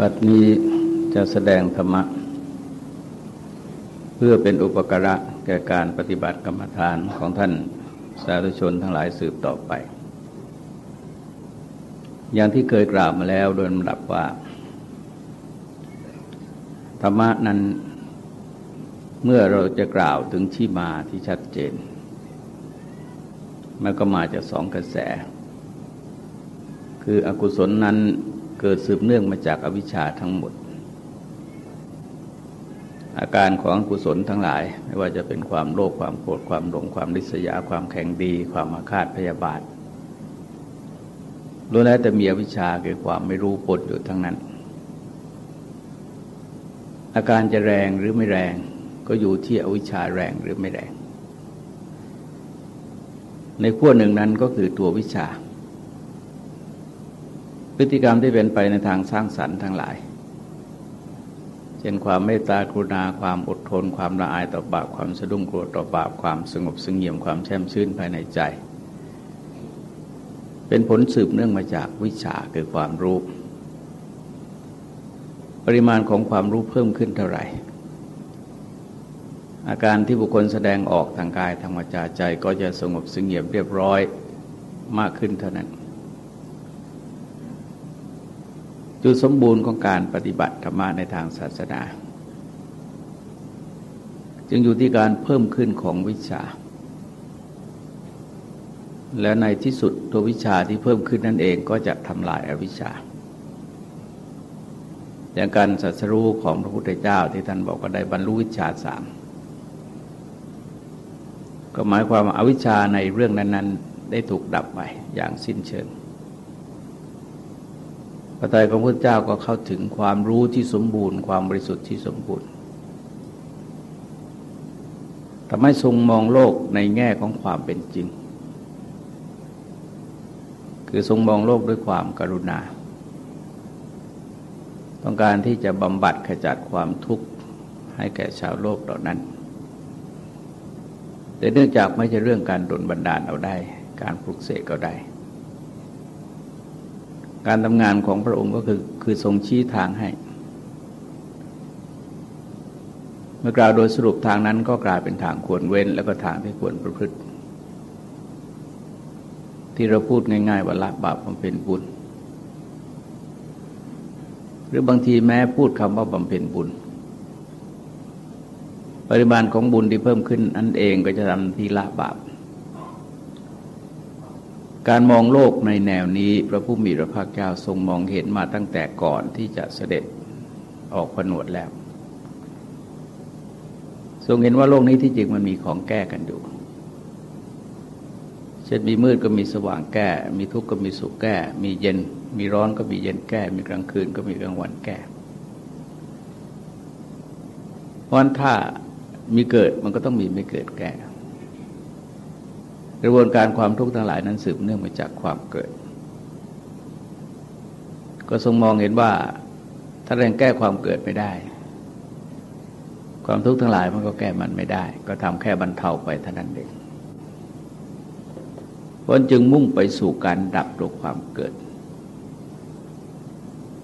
บัดนี้จะแสดงธรรมะ เพื่อเป็นอุปการะแก่การปฏิบัติกรรมฐานของท่านสาธุชนทั้งหลายสืบต่อไป อย่างที่เคยกล่าวมาแล้วโดยลำดับว่า ธรรมะนั้นเมื่อเราจะกล่าวถึงที่มาที่ชัดเจน มันก็มาจากสองกระแส คืออกุศลนั้น เกิดสืบเนื่องมาจากอวิชชาทั้งหมด อาการของกุศลทั้งหลาย ไม่ว่าจะเป็นความโลภความโกรธความหลงความริษยา ความแข็งดี ความอาฆาตพยาบาทล้วนแล้วแต่มีอวิชชาคือความไม่รู้ปนอยู่ทั้งนั้น อาการจะแรงหรือไม่แรงก็อยู่ที่อวิชชาแรงหรือไม่แรง ในขั้วหนึ่งนั้นก็คือตัววิชา พฤติกรรมที่เป็นไปในทางสร้างสรรค์ทั้งหลาย เช่นความเมตตากรุณาความอดทน ความละอายต่อบาปความสะดุ้งกลัวต่อบาปความสงบสงเงียมความแช่มชื่นภายในใจ เป็นผลสืบเนื่องมาจากวิชาคือความรู้ ปริมาณของความรู้เพิ่มขึ้นเท่าไหร่ อาการที่บุคคลแสดงออกทางกายทางวาจาใจก็จะสงบสงเงียมเรียบร้อยมากขึ้นเท่านั้น จุดสมบูรณ์ของการปฏิบัติธรรมะในทางศาสนา จึงอยู่ที่การเพิ่มขึ้นของวิชา และในที่สุดตัววิชาที่เพิ่มขึ้นนั่นเองก็จะทำลายอาวิชชาอย่างการสัสรู้ของพระพุทธเจ้าที่ท่านบอกว่าได้บรรลุวิชาสามก็หมายความว่าอาวิชชาในเรื่องนั้น ๆ ได้ถูกดับไปอย่างสิ้นเชิง พระทัยของพระเจ้าก็เข้าถึงความรู้ที่สมบูรณ์ ความบริสุทธิ์ที่สมบูรณ์ทำให้ทรงมองโลกในแง่ของความเป็นจริง คือทรงมองโลกด้วยความกรุณา ต้องการที่จะบำบัดขจัดความทุกข์ให้แก่ชาวโลกเหล่านั้น แต่เนื่องจากไม่ใช่เรื่องการดลบันดาลเอาได้ การปลุกเสกก็ได้ การทำงานของพระองค์ก็คือคือทรงชี้ทางให้ เมื่อกล่าวโดยสรุปทางนั้นก็กลายเป็นทางควรเว้น แล้วก็ทางที่ควรประพฤติ ที่เราพูดง่าย ๆ ว่าละบาปบำเพ็ญบุญ หรือบางทีแม้พูดคำว่าบำเพ็ญบุญ ปริมาณของบุญที่เพิ่มขึ้นนั่นเองก็จะทำที่ละบาป การมองโลกในแนวนี้พระผู้มีพระภาคเจ้าทรงมองเห็นมาตั้งแต่ก่อนที่จะเสด็จออกผนวดแล้ว ทรงเห็นว่าโลกนี้ที่จริงมันมีของแก้กันอยู่ เช่นมีมืดก็มีสว่างแก้ มีทุกข์ก็มีสุขแก้ มีเย็น มีร้อนก็มีเย็นแก้ มีกลางคืนก็มีกลางวันแก้เพราะถ้ามีเกิดมันก็ต้องมีไม่เกิดแก้ กระบวนการความทุกข์ทั้งหลายนั้นสืบเนื่องมาจากความเกิด ก็ทรงมองเห็นว่า ถ้าแรงแก้ความเกิดไม่ได้ ความทุกข์ทั้งหลายมันก็แก้มันไม่ได้ ก็ทำแค่บรรเทาไปเท่านั้นเองเพราะจึงมุ่งไปสู่การดับตัวความเกิด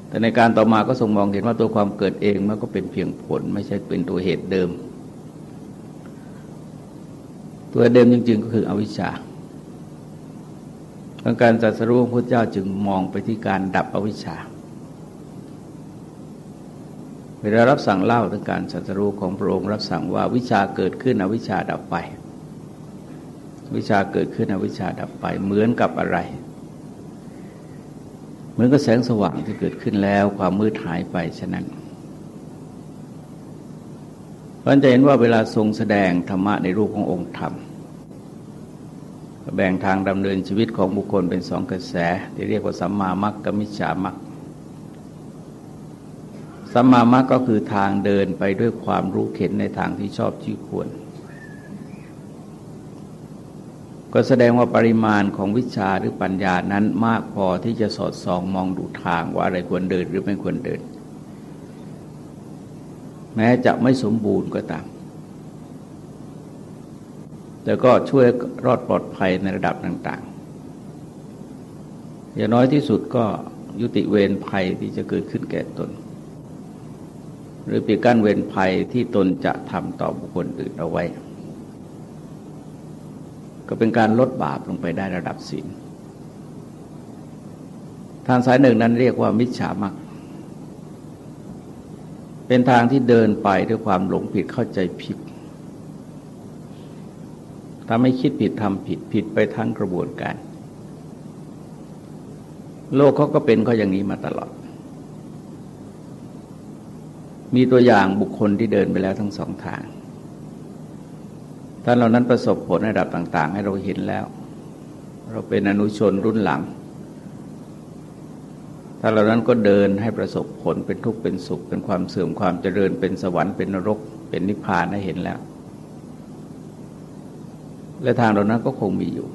แต่ในการต่อมาก็ทรงมองเห็นว่าตัวความเกิดเองมันก็เป็นเพียงผล ไม่ใช่เป็นตัวเหตุเดิม ตัวเดิมจริง ๆ ก็คืออวิชชาการจัดสรุปพระเจ้าจึงมองไปที่การดับอวิชชา เวลารับสั่งเล่าถึงการสัตรูของพระองค์รับสั่งว่าวิชาเกิดขึ้นอวิชชาดับไป วิชาเกิดขึ้นอวิชชาดับไป เหมือนกับอะไร เหมือนกับแสงสว่างที่เกิดขึ้นแล้วความมืดหายไปฉะนั้น เพราะจะเห็นว่าเวลาทรงแสดงธรรมะในรูปขององค์ธรรม แบ่งทางดำเนินชีวิตของบุคคลเป็นสองกระแส ที่เรียกว่าสัมมามัคกับมิจฉามัคสัมมามัคก็คือทางเดินไปด้วยความรู้เข็นในทางที่ชอบที่ควร ก็แสดงว่าปริมาณของวิชาหรือปัญญานั้นมากพอที่จะสอดส่องมองดูทางว่าอะไรควรเดินหรือไม่ควรเดิน แม้จะไม่สมบูรณ์ก็ตาม แต่ก็ช่วยรอดปลอดภัยในระดับต่าง ๆ อย่างน้อยที่สุดก็ยุติเวรภัยที่จะเกิดขึ้นแก่ตน หรือปิดกั้นเวรภัยที่ตนจะทำต่อบุคคลอื่นเอาไว้ ก็เป็นการลดบาปลงไปได้ระดับศีลทางสายหนึ่งนั้นเรียกว่ามิจฉามัก เป็นทางที่เดินไปด้วยความหลงผิดเข้าใจผิดทำให้คิดผิดทำผิดผิดไปทั้งกระบวนการ โลกเขาก็เป็นเขาอย่างนี้มาตลอด มีตัวอย่างบุคคลที่เดินไปแล้วทั้งสองทางท่านเหล่านั้นประสบผลระดับต่าง ๆ ให้เราเห็นแล้ว เราเป็นอนุชนรุ่นหลัง ท่านเหล่านั้นก็เดินให้ประสบผลเป็นทุกข์เป็นสุข เป็นความเสื่อมความเจริญเป็นสวรรค์เป็นนรก เป็นนิพพานให้เห็นแล้ว และทางเหล่านั้นก็คงมีอยู่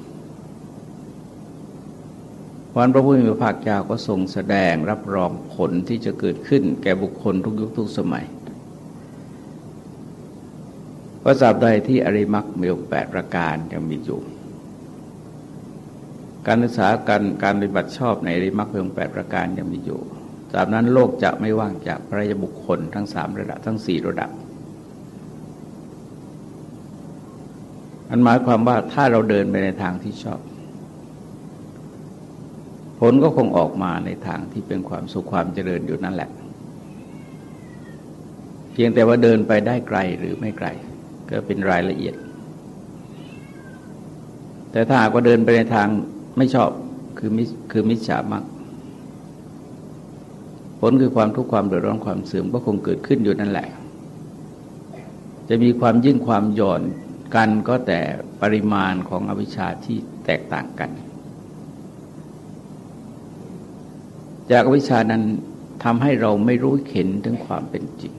วันพระพุทธมีพระภาคเจ้าก็ทรงแสดงรับรองผลที่จะเกิดขึ้น แก่บุคคลทุกยุคทุกสมัยว่าสาบใดที่อริมักมีแปดประการยังมีอยู่ การศึกษาการการปฏิบัติชอบในริมักเพิ่งแปดประการยังมีอยู่จากนั้นโลกจะไม่ว่างจากพระยบุคคลทั้งสามระดับทั้งสี่ระดับ อันหมายความว่าถ้าเราเดินไปในทางที่ชอบ ผลก็คงออกมาในทางที่เป็นความสุขความเจริญอยู่นั่นแหละ เพียงแต่ว่าเดินไปได้ไกลหรือไม่ไกล ก็เป็นรายละเอียด แต่ถ้าหากว่าเดินไปในทาง ไม่ชอบคือมิคือมิจฉามักผลคือความทุกข์ความเดือดร้อนความเสื่อมก็คงเกิดขึ้นอยู่นั่นแหละ จะมีความยิ่งความหย่อนกันก็แต่ปริมาณของอวิชชาที่แตกต่างกัน จากอวิชชานั้นทำให้เราไม่รู้เห็นถึงความเป็นจริง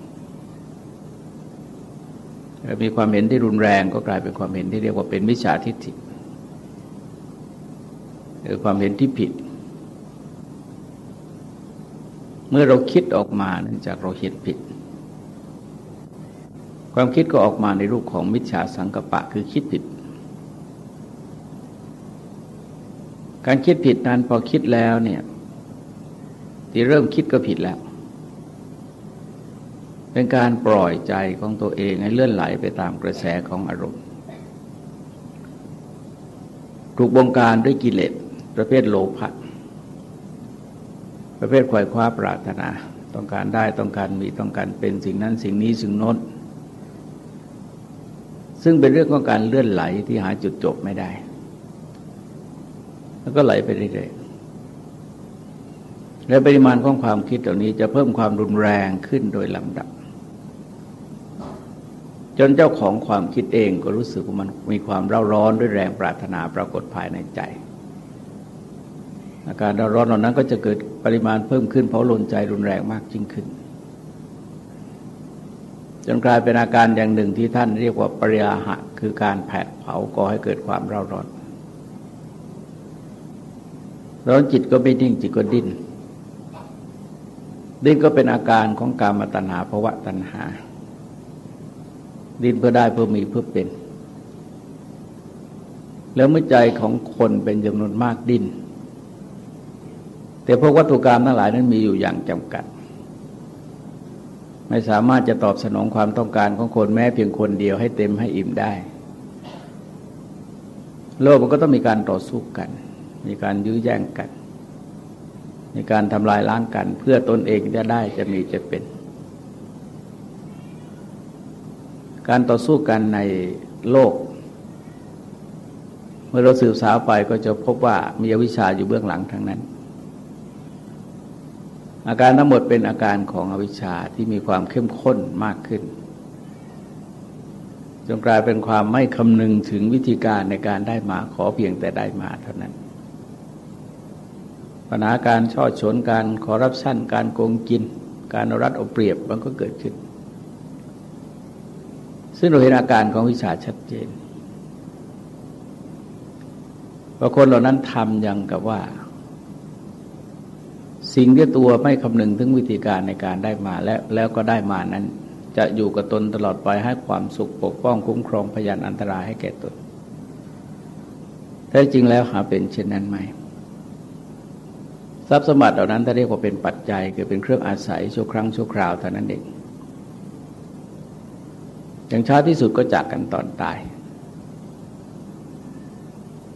มีความเห็นที่รุนแรงก็กลายเป็นความเห็นที่เรียกว่าเป็นมิจฉาทิฏฐิ คือความเห็นที่ผิด เมื่อเราคิดออกมาเนื่องจากเราเห็นผิด ความคิดก็ออกมาในรูปของมิจฉาสังกปะคือคิดผิด การคิดผิดนั้นพอคิดแล้วเนี่ยที่เริ่มคิดก็ผิดแล้ว เป็นการปล่อยใจของตัวเองให้เลื่อนไหลไปตามกระแสของอารมณ์ ถูกบงการด้วยกิเลส ประเภทโลภะประเภทควายคว้าปรารถนา ต้องการได้ต้องการมีต้องการเป็นสิ่งนั้นสิ่งนี้สิ่งโน้นซึ่งเป็นเรื่องของการเลื่อนไหลที่หาจุดจบไม่ได้ แล้วก็ไหลไปเรื่อยๆและปริมาณของความคิดเหล่านี้จะเพิ่มความรุนแรงขึ้นโดยลำดับ จนเจ้าของความคิดเองก็รู้สึกว่ามันมีความเร่าร้อนด้วยแรงปรารถนาปรากฏภายในใจ อาการร้อนเหล่านั้นก็จะเกิดปริมาณเพิ่มขึ้นเพราะลนใจรุนแรงมากยิ่งขึ้น จนกลายเป็นอาการอย่างหนึ่งที่ท่านเรียกว่าปริยาหะ คือการแผดเผาก่อให้เกิดความเร่าร้อน ร้อนจิตก็ไม่นิ่งจิตก็ดิ้นดิ้นก็เป็นอาการของการมาตัณหาภวะตัณหา ดิ้นเพื่อได้เพื่อมีเพื่อเป็น แล้วเมื่อใจของคนเป็นจำนวนมากดิ้น แต่พวกวัตถุกรรมทั้งหลายนั้นมีอยู่อย่างจำกัด ไม่สามารถจะตอบสนองความต้องการของคนแม้เพียงคนเดียวให้เต็มให้อิ่มได้ โลกมันก็ต้องมีการต่อสู้กัน มีการยื้อแย่งกัน มีการทำลายล้างกัน เพื่อตนเองจะได้จะมีจะเป็น การต่อสู้กันในโลกเมื่อเราสืบสาวไปก็จะพบว่ามีอวิชชาอยู่เบื้องหลังทั้งนั้น อาการทั้งหมดเป็นอาการของอวิชชาที่มีความเข้มข้นมากขึ้น จนกลายเป็นความไม่คำนึงถึงวิธีการในการได้มาขอเพียงแต่ได้มาเท่านั้น ปัญหาการช่อฉนการคอรับสั้นการโกงกิน การรัดเอาเปรียบมันก็เกิดขึ้น ซึ่งเราเห็นอาการของวิชาชัดเจนว่าคนเหล่านั้นทำยังกับว่า สิ่งที่ตัวไม่คำนึงถึงวิธีการในการได้มาและแล้วก็ได้มานั้น จะอยู่กับตนตลอดไปให้ความสุขปกป้องคุ้มครองพยานอันตรายให้แก่ตนแท้จริงแล้วหาเป็นเช่นนั้นไหมทรัพย์สมบัติเหล่านั้นถ้าเรียกว่าเป็นปัจจัยคือเป็นเครื่องอาศัยชั่วครั้งชั่วคราวเท่านั้นเองอย่างช้าที่สุดก็จากกันตอนตาย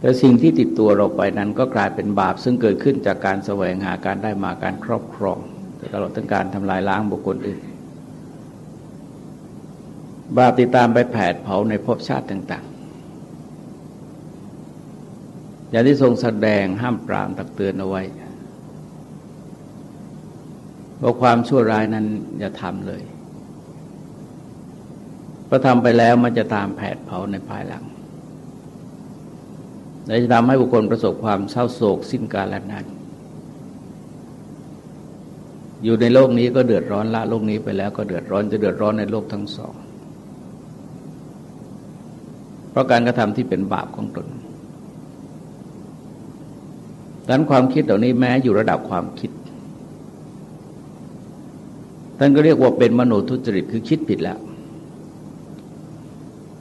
แต่สิ่งที่ติดตัวเราไปนั้นก็กลายเป็นบาปซึ่งเกิดขึ้นจากการแสวงหาการได้มาการครอบครองตลอดทั้งการทำลายล้างบุคคลอื่น บาปติดตามไปแผดเผาในภพชาติต่างๆ อย่างที่ทรงแสดงห้ามปรามตักเตือนเอาไว้ว่าความชั่วร้ายนั้นอย่าทำเลยพอทำไปแล้วมันจะตามแผดเผาในภายหลัง และจะทำให้บุคคลประสบความเศร้าโศกสิ้นกาลนานอยู่ในโลกนี้ก็เดือดร้อนละโลกนี้ไปแล้วก็เดือดร้อนจะเดือดร้อนในโลกทั้งสอง เพราะการกระทำที่เป็นบาปของตนดังนั้นความคิดเหล่านี้แม้อยู่ระดับความคิด ท่านก็เรียกว่าเป็นมโนทุจริตคือคิดผิดแล้ว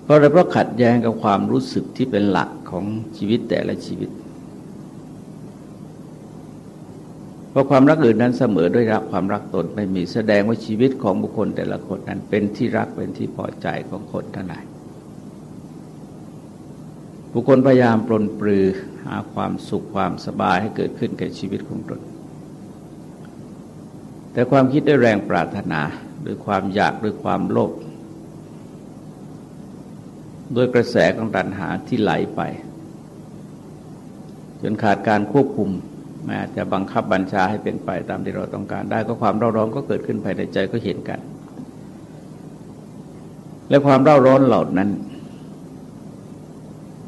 เพราะอะไรเพราะขัดแย้งกับความรู้สึกที่เป็นหลักของชีวิตแต่ละชีวิต เพราะความรักอื่นนั้นเสมอด้วยรักความรักตนไม่มีแสดงว่าชีวิตของบุคคลแต่ละคนนั้นเป็นที่รักเป็นที่พอใจของคนทั้งหลายบุคคลพยายามปลนปลือหาความสุขความสบายให้เกิดขึ้นแก่ชีวิตของตน แต่ความคิดด้วยแรงปรารถนาด้วยความอยากด้วยความโลภ ด้วยกระแสของตัณหาที่ไหลไป จนขาดการควบคุมแม้จะบังคับบัญชาให้เป็นไปตามที่เราต้องการได้ก็ความเร่าร้อนก็เกิดขึ้นภายในใจก็เห็นกัน และความเร่าร้อนเหล่านั้น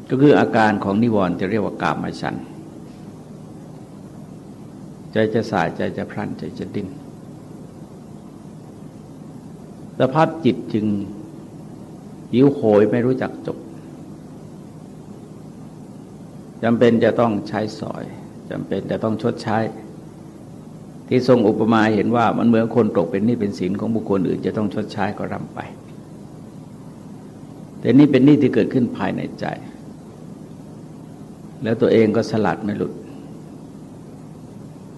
ก็คืออาการของนิวรณ์จะเรียกว่ากามฉันใจจะสายใจจะพลันใจจะดิ้นสภาพจิตจึง หิวโหยไม่รู้จักจบจำเป็นจะต้องใช้สอยจำเป็นจะต้องชดใช้ ที่ทรงอุปมาเห็นว่ามันเหมือนคนตกเป็นหนี้เป็นสินของบุคคลอื่นจะต้องชดใช้ก็รำไป แต่นี่เป็นหนี้ที่เกิดขึ้นภายในใจ แล้วตัวเองก็สลัดไม่หลุด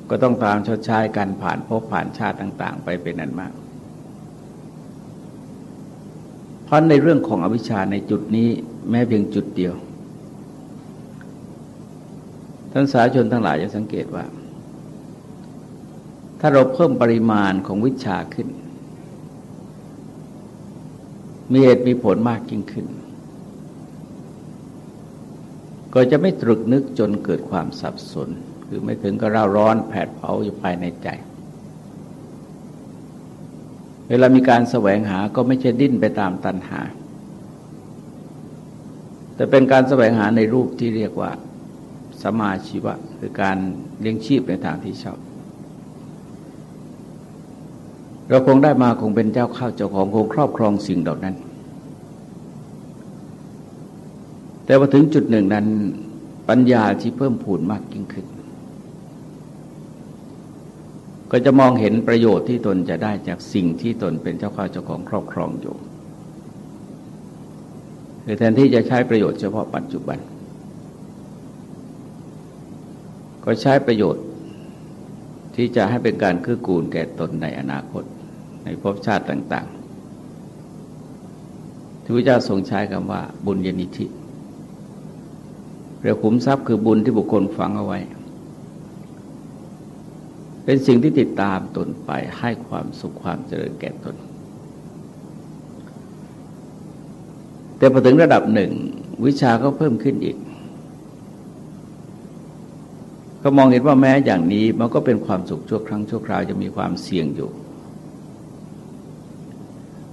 ก็ต้องตามชดใช้กันผ่านพบผ่านชาติต่าง ๆ ไปเป็นนั้นมาก เพราะในเรื่องของอวิชชาในจุดนี้แม้เพียงจุดเดียว ท่านสาชนทั้งหลายจะสังเกตว่า ถ้าเราเพิ่มปริมาณของวิชาขึ้น มีเหตุมีผลมากยิ่งขึ้น ก็จะไม่ตรึกนึกจนเกิดความสับสน คือไม่ถึงกับเร่าร้อนแผดเผาอยู่ภายในใจ เวลามีการแสวงหาก็ไม่ใช่ดิ้นไปตามตัณหา แต่เป็นการแสวงหาในรูปที่เรียกว่าสมาชีวะ คือการเลี้ยงชีพในทางที่ชอบ เราคงได้มาคงเป็นเจ้าข้าวเจ้าของคงครอบครองสิ่งเหล่านั้น แต่พอถึงจุดหนึ่งนั้นปัญญาที่เพิ่มพูนมากยิ่งขึ้น ก็จะมองเห็นประโยชน์ที่ตนจะได้จากสิ่งที่ตนเป็นเจ้าข้าเจ้าของครอบครองอยู่คือแทนที่จะใช้ประโยชน์เฉพาะปัจจุบัน ก็ใช้ประโยชน์ที่จะให้เป็นการคืบกูลแก่ตนในอนาคต ในภพชาติต่าง ๆ ที่พระเจ้าทรงใช้คำว่าบุญญนิธิเรียกขุมทรัพย์คือบุญที่บุคคลฝังเอาไว้ เป็นสิ่งที่ติดตามตนไปให้ความสุขความเจริญแก่ตน แต่พอถึงระดับหนึ่ง วิชาก็เพิ่มขึ้นอีก ก็มองเห็นว่าแม้อย่างนี้มันก็เป็นความสุขชั่วครั้งชั่วคราวจะมีความเสี่ยงอยู่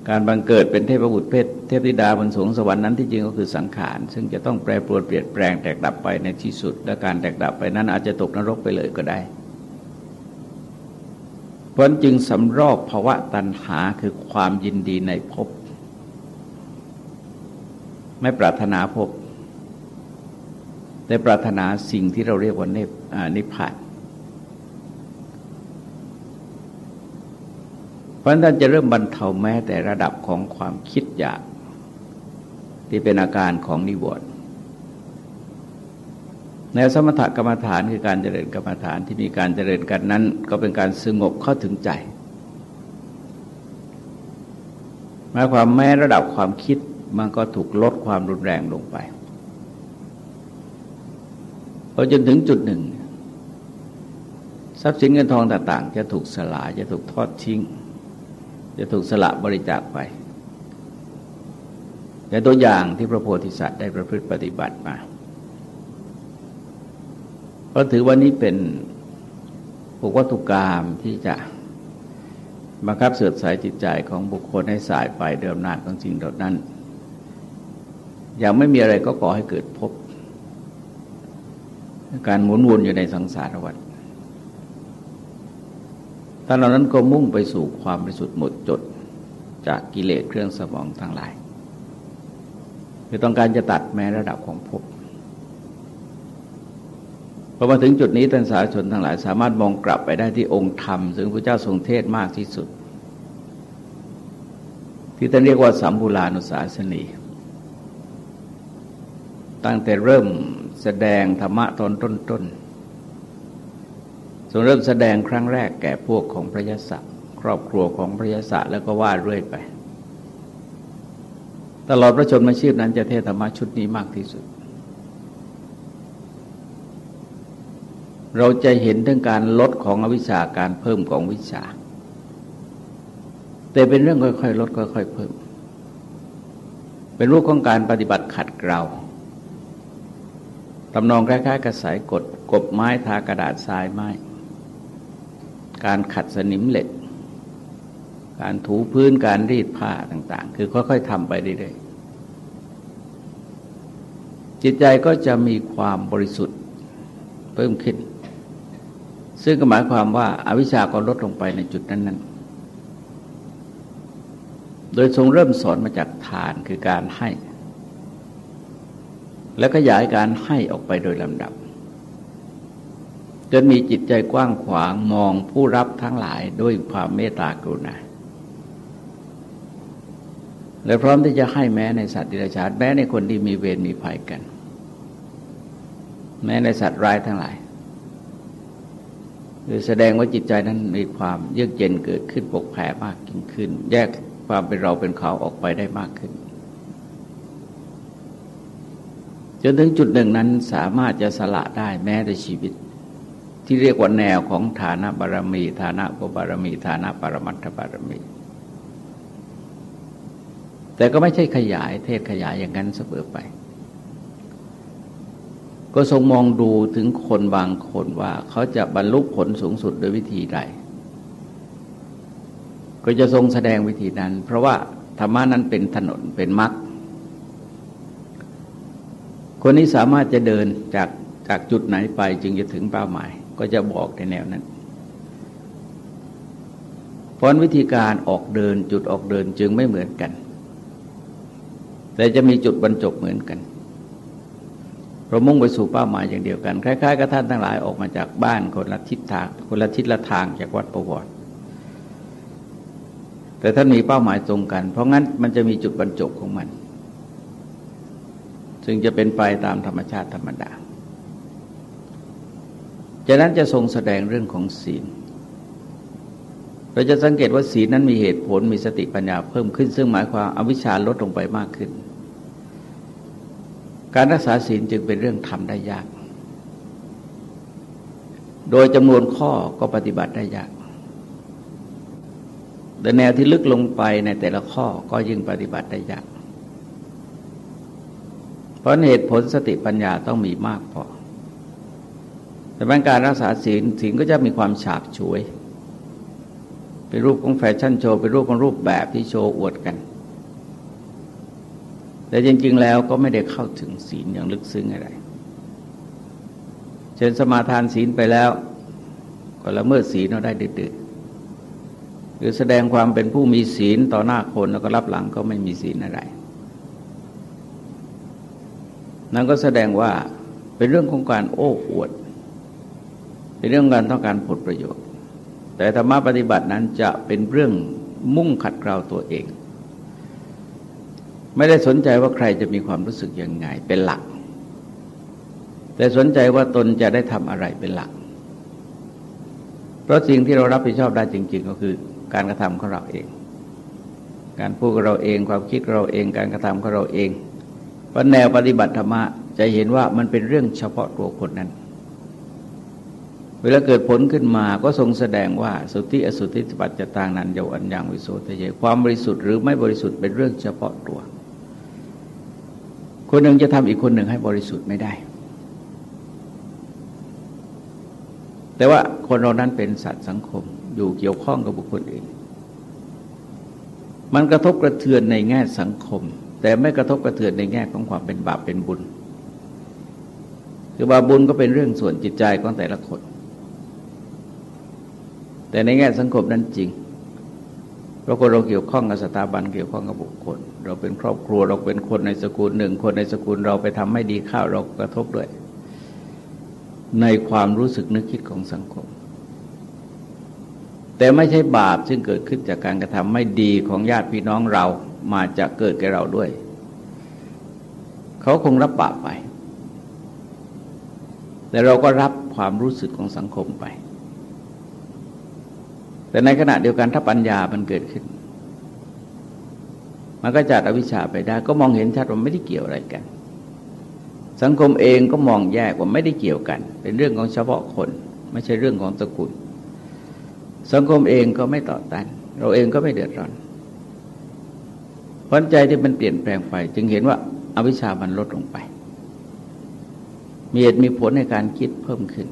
การบังเกิดเป็นเทพบุตรเพศเทพธิดาบนสวงสวรรค์นั้นที่จริงก็คือสังขาร ซึ่งจะต้องแปรปรวนเปลี่ยนแปลงแตกดับไปในที่สุด และการแตกดับไปนั้นอาจจะตกนรกไปเลยก็ได้ เพราะจึงสำรอกภาวะตัณหาคือความยินดีในภพไม่ปรารถนาภพแต่ปรารถนาสิ่งที่เราเรียกว่าเนปนิพพานเพราะนั้นจะเริ่มบรรเทาแม้แต่ระดับของความคิดอยาก ที่เป็นอาการของนิวรณ์ แนวสมถกรรมฐานคือการเจริญกรรมฐานที่มีการเจริญกันนั้น ก็เป็นการสงบเข้าถึงใจหมายความแม้ระดับความคิดมันก็ถูกลดความรุนแรงลงไปพอจนถึงจุดหนึ่ง ทรัพย์สินเงินทองต่าง ๆ จะถูกสลายจะถูกทอดทิ้ง จะถูกสละบริจาคไปแต่ตัวอย่างที่พระโพธิสัตว์ได้ประพฤติปฏิบัติมา เพราะถือว่านี้เป็นพวกวัตถุกรรมที่จะบังคับเสือสายจิตใจของบุคคลให้สายไปเดิมนานของสิ่งเหล่านั้นอย่างไม่มีอะไรก็ก่อให้เกิดพบ การหมุนวนอยู่ในสังสารวัฏท่านเหล่านั้นก็มุ่งไปสู่ความบริสุทธิ์หมดจดจากกิเลสเครื่องสมองทั้งหลาย คือต้องการจะตัดแม้ระดับของภพ พอมาถึงจุดนี้ท่านสาชนทั้งหลาย สามารถมองกลับไปได้ที่องค์ธรรม ซึ่งพระเจ้าทรงเทศมากที่สุด ที่ท่านเรียกว่าสัมบูรานุสาสนีตั้งแต่เริ่มแสดงธรรมะตอนต้นๆทรงเริ่มแสดงครั้งแรกแก่พวกของพระยศครอบครัวของพระยศแล้วก็ว่าเรื่อยไป ตลอดพระชนมาชีพนั้นจะเทศธรรมะชุดนี้มากที่สุด เราจะเห็นถึงการลดของอวิชาการเพิ่มของวิชา แต่เป็นเรื่องค่อยๆลดค่อยๆเพิ่ม เป็นรูปของการปฏิบัติขัดเกลาตำนองคล้ายๆกระสายกดกบไม้ทากระดาษทรายไม้ การขัดสนิมเหล็ก การถูพื้นการรีดผ้าต่าง ๆ คือค่อยๆทำไปเรื่อยๆจิตใจก็จะมีความบริสุทธิ์เพิ่มขึ้น ซึ่งก็หมายความว่าอาวิชชาก็ลดลงไปในจุดนั้นๆโดยทรงเริ่มสอนมาจากทานคือการให้ แล้วขยายการให้ออกไปโดยลำดับ จนมีจิตใจกว้างขวางมองผู้รับทั้งหลายด้วยความเมตตากรุณาและพร้อมที่จะให้แม้ในสัตว์ดิรัจฉาแม้ในคนที่มีเวรมีภัยกัน แม้ในสัตว์ร้ายทั้งหลาย คือแสดงว่าจิตใจนั้นมีความเยือกเย็นเกิดขึ้นปกแผ่มากยิ่งขึ้น แยกความเป็นเราเป็นเขาออกไปได้มากขึ้นจนถึงจุดหนึ่งนั้นสามารถจะสละได้แม้ในชีวิต ที่เรียกว่าแนวของฐานะบารมี ฐานะปบารมี ฐานะปรมัตถบารมี แต่ก็ไม่ใช่ขยายเทศขยายอย่างนั้นเสมอไป ก็ทรงมองดูถึงคนบางคนว่าเขาจะบรรลุผลสูงสุดโดยวิธีใด ก็จะทรงแสดงวิธีนั้น เพราะว่าธรรมานั้นเป็นถนนเป็นมรรคคนนี้สามารถจะเดินจากจากจุดไหนไปจึงจะถึงเป้าหมาย ก็จะบอกในแนวนั้นเพราะวิธีการออกเดินจุดออกเดินจึงไม่เหมือนกัน แต่จะมีจุดบรรจบเหมือนกัน เรามุ่งไปสู่เป้าหมายอย่างเดียวกัน คล้ายๆกับท่านทั้งหลายออกมาจากบ้านคนละทิศทาง คนละทิศละทางจากวัดประวรแต่ท่านมีเป้าหมายตรงกัน เพราะงั้นมันจะมีจุดบรรจบของมัน ซึ่งจะเป็นไปตามธรรมชาติธรรมดาจากนั้นจะทรงแสดงเรื่องของศีล เราจะสังเกตว่าศีลนั้นมีเหตุผลมีสติปัญญาเพิ่มขึ้น ซึ่งหมายความอาวิชชาลดลงไปมากขึ้น การรักษาศีลจึงเป็นเรื่องทำได้ยาก โดยจำนวนข้อก็ปฏิบัติได้ยาก แต่แนวที่ลึกลงไปในแต่ละข้อก็ยิ่งปฏิบัติได้ยาก เพราะเหตุผลสติปัญญาต้องมีมากพอ แต่การรักษาศีลศีลก็จะมีความฉาบฉวย เป็นรูปของแฟชั่นโชว์ เป็นรูปของรูปแบบที่โชว์อวดกัน แต่จริง ๆ แล้วก็ไม่ได้เข้าถึงศีลอย่างลึกซึ้งอะไร เช่นสมาทานศีลไปแล้ว ก็ละเมิดศีลเราได้ดื้อหรือแสดงความเป็นผู้มีศีลต่อหน้าคนแล้วก็รับหลังก็ไม่มีศีลอะไร นั่นก็แสดงว่าเป็นเรื่องของการโอ้อวด เป็นเรื่องการต้องการผลประโยชน์ แต่ธรรมะปฏิบัตินั้นจะเป็นเรื่องมุ่งขัดเกลาตัวเอง ไม่ได้สนใจว่าใครจะมีความรู้สึกยังไงเป็นหลัก แต่สนใจว่าตนจะได้ทำอะไรเป็นหลัก เพราะสิ่งที่เรารับผิดชอบได้จริง ๆ ก็คือการกระทำของเราเอง การพูดของเราเองความคิดเราเองการกระทำของเราเองเพราะแนวปฏิบัติธรรมะจะเห็นว่ามันเป็นเรื่องเฉพาะตัวคนนั้น เวลาเกิดผลขึ้นมาก็ทรงแสดงว่าสุติอสุติปัจจตางนันเยอันยังวิโสทะเยความบริสุทธิ์หรือไม่บริสุทธิ์เป็นเรื่องเฉพาะตัว คนหนึ่งจะทำอีกคนหนึ่งให้บริสุทธิ์ไม่ได้ แต่ว่าคนเรานั้นเป็นสัตว์สังคมอยู่เกี่ยวข้องกับบุคคลอื่น มันกระทบกระเทือนในแง่สังคม แต่ไม่กระทบกระเทือนในแง่ของความเป็นบาปเป็นบุญ คือบาปบุญก็เป็นเรื่องส่วนจิตใจของแต่ละคน แต่ในแง่สังคมนั้นจริง เพราะคนเราเกี่ยวข้องกับสถาบันเกี่ยวข้องกับบุคคล เราเป็นครอบครัวเราเป็นคนในสกุลหนึ่ง คนในสกุลเราไปทำไม่ดีข้าวเรากระทบด้วย ในความรู้สึกนึกคิดของสังคม แต่ไม่ใช่บาปซึ่งเกิดขึ้นจากการกระทำไม่ดีของญาติพี่น้องเรามาจะเกิดแก่เราด้วย เขาคงรับบาปไป แต่เราก็รับความรู้สึกของสังคมไป แต่ในขณะเดียวกันถ้าปัญญามันเกิดขึ้น มันก็จัดอวิชชาไปได้ ก็มองเห็นชัดว่าไม่ได้เกี่ยวอะไรกัน สังคมเองก็มองแยกว่าไม่ได้เกี่ยวกัน เป็นเรื่องของเฉพาะคน ไม่ใช่เรื่องของตระกูล สังคมเองก็ไม่ต่อต้านเราเองก็ไม่เดือดร้อนผลใจที่มันเปลี่ยนแปลงไปจึงเห็นว่าอาวิชชามันลดลงไป มีเหตุมีผลในการคิดเพิ่มขึ้น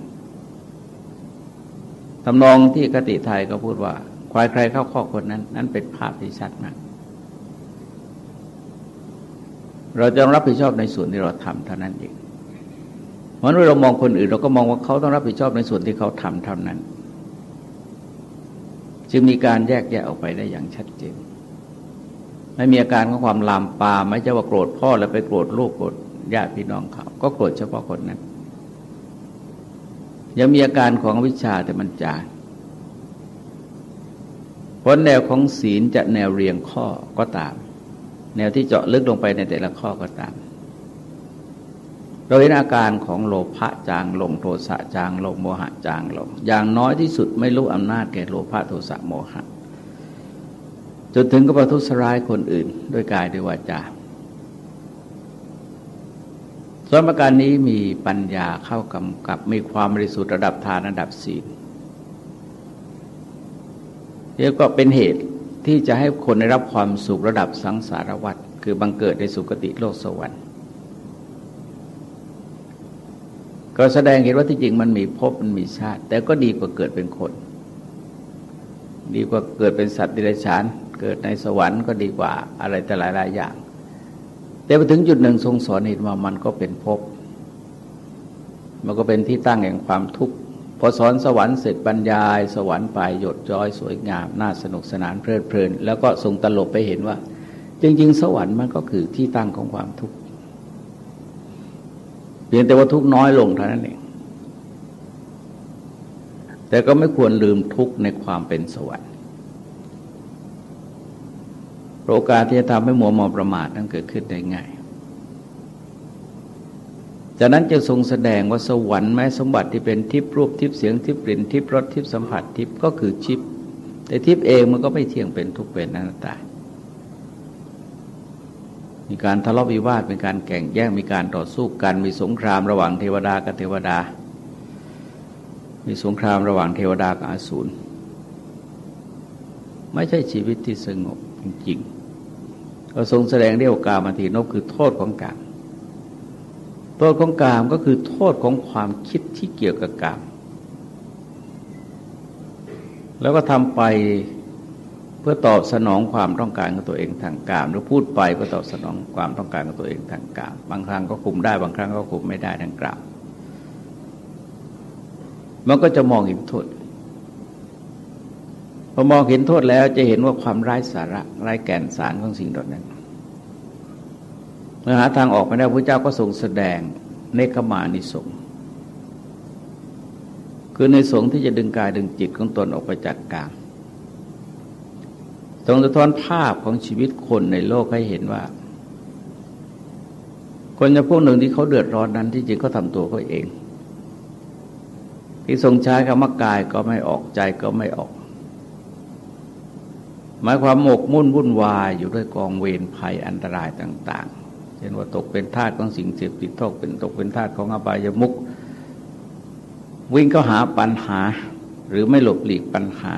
ทำนองที่กติไทยก็พูดว่าควายใครเข้าข้อคนนั้น นั้นเป็นภาพที่ชัดมาก เราจะรับผิดชอบในส่วนที่เราทำเท่านั้นเองเพราะเรามองคนอื่น เราก็มองว่าเขาต้องรับผิดชอบในส่วนที่เขาทำเท่านั้น จึงมีการแยกแยะออกไปได้อย่างชัดเจนไม่มีอาการของความลามปาไม่ใช่ว่าโกรธพ่อแล้วไปโกรธลูกโกรธญาติพี่น้องเขา ก็โกรธเฉพาะคนนั้น ยังมีอาการของวิชาแต่มันจางผลแนวของศีลจะแนวเรียงข้อก็ตาม แนวที่เจาะลึกลงไปในแต่ละข้อก็ตาม เราเห็นอาการของโลภะจางลงโทสะจางลงโมหะจางลง อย่างน้อยที่สุดไม่รู้อำนาจแก่โลภะโทสะโมหะจนถึงกับประทุษร้ายคนอื่น ด้วยกายด้วยวาจา ส่วนประการนี้มีปัญญาเข้ากำกับมีความบริสุทธิ์ระดับทานระดับศีลเรียกว่าเป็นเหตุที่จะให้คนได้รับความสุขระดับสังสารวัฏคือบังเกิดในสุคติโลกสวรรค์ ก็แสดงเห็นว่าที่จริงมันมีภพมันมีชาติ แต่ก็ดีกว่าเกิดเป็นคน ดีกว่าเกิดเป็นสัตว์ดิเรกชันเกิดในสวรรค์ก็ดีกว่าอะไรแต่หลายหลายอย่าง แต่พอถึงจุดหนึ่งทรงสอนเห็นว่ามันก็เป็นภพมันก็เป็นที่ตั้งแห่งความทุกข์พอสอนสวรรค์เสร็จบรรยาย สวรรค์ไปหยดจ้อยสวยงาม น่าสนุกสนานเพลิดเพลิน แล้วก็ทรงตลบไปเห็นว่า จริง ๆ สวรรค์มันก็คือที่ตั้งของความทุกข์เพียงแต่ว่าทุกน้อยลงเท่านั้นเองแต่ก็ไม่ควรลืมทุกในความเป็นสวรรค์ โอกาสที่จะทำให้หมัวหมองประมาทนั้นเกิดขึ้นได้ง่าย จากนั้นจะทรงแสดงว่าสวรรค์แม้สมบัติที่เป็นทิพย์รูปทิพย์เสียงทิพย์กลิ่นทิพย์รสทิพย์สัมผัสทิพย์ก็คือชิพแต่ทิพย์เองมันก็ไม่เที่ยงเป็นทุกเป็นนัตตามีการทะเลาะวิวาทเป็นการแข่งแย่งมีการต่อสู้กันมีสงครามระหว่างเทวดากับเทวดา มีสงครามระหว่างเทวดากับอสูรไม่ใช่ชีวิตที่สงบจริง ก็ทรงแสดงเรียกกามาทีนบคือโทษของกามโทษของกามก็คือโทษของความคิดที่เกี่ยวกับกาม แล้วก็ทำไปเพื่อตอบสนองความต้องการของตัวเองทางกามหรือพูดไปเพื่อตอบสนองความต้องการของตัวเองทางกาม บางครั้งก็คุมได้บางครั้งก็คุมไม่ได้ดังกาวมันก็จะมองเห็นโทษ พอมองเห็นโทษแล้วจะเห็นว่าความไร้สาระไร้แก่นสารของสิ่งดนั้นเมื่อหาทางออกไม่ได้พระเจ้าก็ทรงแสดงเนคขมานิสงคือในสงที่จะดึงกายดึงจิตของตนออกไปจากกามทรงสะท้อนภาพของชีวิตคนในโลกให้เห็นว่า คนจะพวกหนึ่งที่เขาเดือดร้อนนั้นที่จริงเขาทำตัวเขาเอง ที่ทรงใช้คำว่ากายก็ไม่ออกใจก็ไม่ออก หมายความหมกมุ่นวุ่นวายอยู่ด้วยกองเวรภัยอันตรายต่าง ๆ เช่นว่าตกเป็นทาสของสิ่งเสพติดทกเป็นตกเป็นทาสของอบายมุกวิ่งเข้าหาปัญหาหรือไม่หลบหลีกปัญหา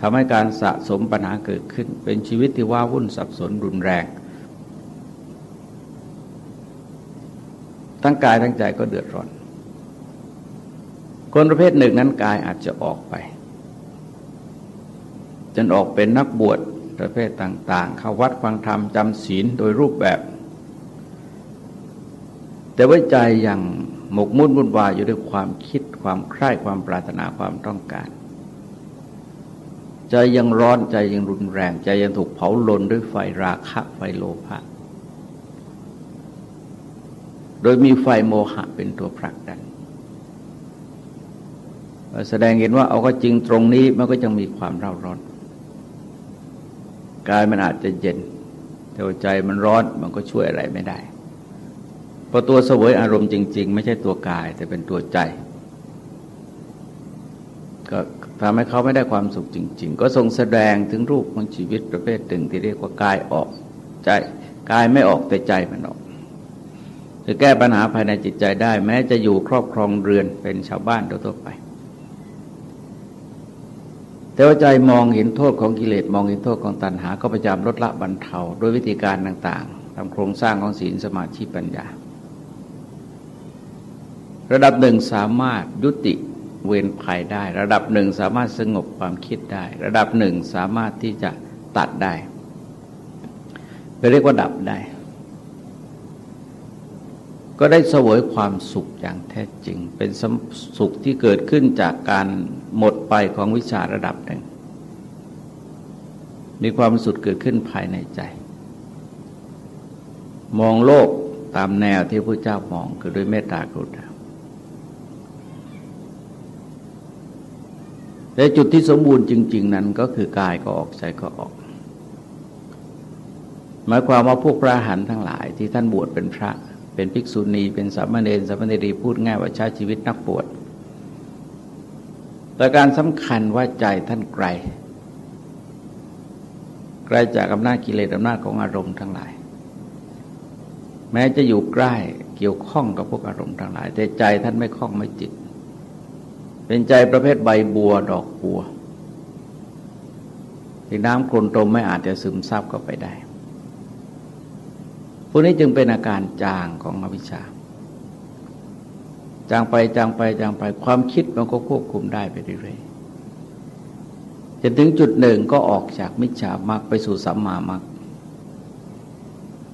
ทำให้การสะสมปัญหาเกิดขึ้น เป็นชีวิตที่ว้าวุ่นสับสนรุนแรง ทั้งกายทั้งใจก็เดือดร้อน คนประเภทหนึ่งนั้นกายอาจจะออกไป จนออกเป็นนักบวชประเภทต่างๆ เข้าวัดฟังธรรมจำศีลโดยรูปแบบ แต่ว่าใจยังหมกมุ่นวุ่นวายอยู่ด้วยความคิดความใคร่ความปรารถนาความต้องการ ใจยังร้อนใจยังรุนแรง ใจยังถูกเผาลนด้วยไฟราคะไฟโลภะโดยมีไฟโมหะเป็นตัวผลักดันแสดงเห็นว่าเอาก็จริงตรงนี้มันก็ยังมีความเร่าร้อน กายมันอาจจะเย็น แต่ใจมันร้อนมันก็ช่วยอะไรไม่ได้เพราะตัวสวยอารมณ์จริง ๆ ไม่ใช่ตัวกาย แต่เป็นตัวใจ ก็ทำให้เขาไม่ได้ความสุขจริง ๆ ก็ทรงแสดงถึงรูปของชีวิตประเภทหนึ่งที่เรียกว่ากายออกใจกายไม่ออกแต่ใจมันออกจะแก้ปัญหาภายในจิตใจได้ แม้จะอยู่ครอบครองเรือนเป็นชาวบ้านทั่วไป แต่ว่าใจมองเห็นโทษของกิเลสมองเห็นโทษของตัณหา ก็พยายามลดละบรรเทาโดยวิธีการต่างๆทำโครงสร้างของศีลสมาธิปัญญา ระดับหนึ่งสามารถยุติเวรภัยได้ ระดับหนึ่งสามารถสงบความคิดได้ ระดับหนึ่งสามารถที่จะตัดได้ไปเรียกว่าดับได้ ก็ได้เสวยความสุขอย่างแท้จริง เป็นสุขที่เกิดขึ้นจากการหมดไปของวิชาระดับหนึ่ง มีความสุขเกิดขึ้นภายในใจ มองโลกตามแนวที่พระเจ้ามองคือด้วยเมตตากรุณาแต่จุดที่สมบูรณ์จริง ๆ นั้นก็คือกายก็ออกใจก็ออก หมายความว่าพวกพระหันทั้งหลายที่ท่านบวชเป็นพระ เป็นภิกษุณี เป็นสามเณรสามเณรีพูดง่ายว่าใช้ชีวิตนักบวชแต่การสำคัญว่าใจท่านไกล ไกลจากอำนาจกิเลสอำนาจของอารมณ์ทั้งหลาย แม้จะอยู่ใกล้เกี่ยวข้องกับพวกอารมณ์ทั้งหลาย แต่ใจท่านไม่คล้องไม่จิต เป็นใจประเภทใบบัวดอกบัวที่น้ำโคลนตมไม่อาจจะซึมซับเข้าไปได้ วกนี้จึงเป็นอาการจางของอวิชชา จางไปจางไปจางไปความคิดมันก็ควบคุมได้ไปเรื่อยๆจนถึงจุดหนึ่งก็ออกจากมิจฉามรรคไปสู่สัมมามรรค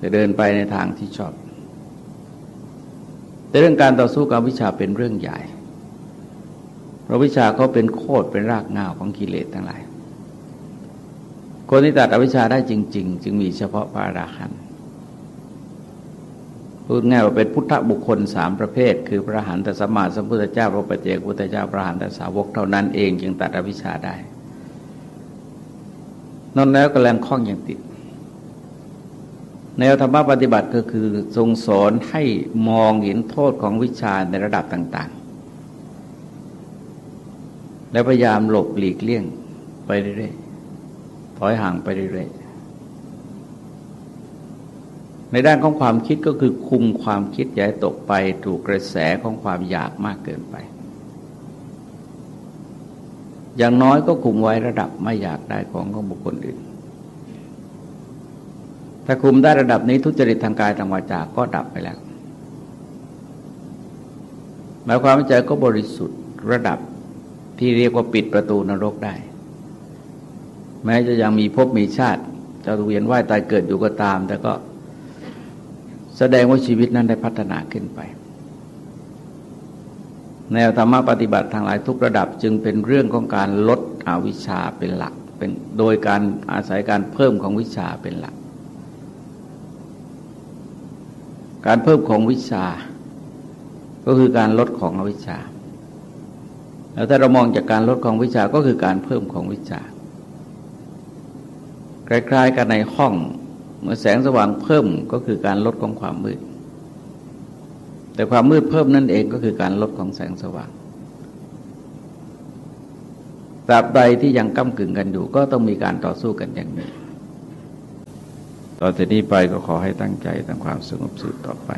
จะเดินไปในทางที่ชอบ แต่เรื่องการต่อสู้กับวิชาเป็นเรื่องใหญ่ เพราะวิชาเขาเป็นโคตรเป็นรากเงาของกิเลสทั้งหลาย คนที่ตัดอวิชชาได้จริง ๆ จึงมีเฉพาะพระราหันต์ พูดง่ายว่าเป็นพุทธบุคคลสามประเภท คือพระหันตสมมาสัมพุทธเจ้าพระปเจกพุทธเจ้าพระหันตสาวกเท่านั้นเองจึงตัดอวิชชาได้นอนแล้วก็แรงข้องอย่างติดแนวธรรมปฏิบัติก็คือทรงสอนให้มองเห็นโทษของวิชาในระดับต่าง ๆ และพยายามหลบหลีกเลี่ยงไปเรื่อยๆถอยห่างไปเรื่อย ในด้านของความคิดก็คือคุมความคิดอย่าให้ตกไปถูกกระแสของความอยากมากเกินไป อย่างน้อยก็คุมไว้ระดับไม่อยากได้ของของบุคคลอื่น ถ้าคุมได้ระดับนี้ทุจริตทางกายทางวาจาก็ดับไปแล้ว หมายความว่าใจก็บริสุทธิ์ระดับที่เรียกว่าปิดประตูนรกได้ แม้จะยังมีภพมีชาติจะเวียนว่ายตายเกิดอยู่ก็ตาม แต่ก็ แสดงว่าชีวิตนั้นได้พัฒนาขึ้นไป แนวธรรมะปฏิบัติทางหลายทุกระดับจึงเป็นเรื่องของการลดอวิชชาเป็นหลักเป็นโดยการอาศัยการเพิ่มของวิชาเป็นหลัก การเพิ่มของวิชา ก็คือการลดของอวิชชาแล้วถ้าเรามองจากการลดของวิชาก็คือการเพิ่มของวิชาคล้ายๆกันในห้อง เมื่อแสงสว่างเพิ่มก็คือการลดของความมืด แต่ความมืดเพิ่มนั่นเองก็คือการลดของแสงสว่างตราบใดที่ยังก้ากึ่งกันอยู่ ก็ต้องมีการต่อสู้กันอย่างนี้ ต่อจากนี้ไปก็ขอให้ตั้งใจทำความสงบสุขต่อไป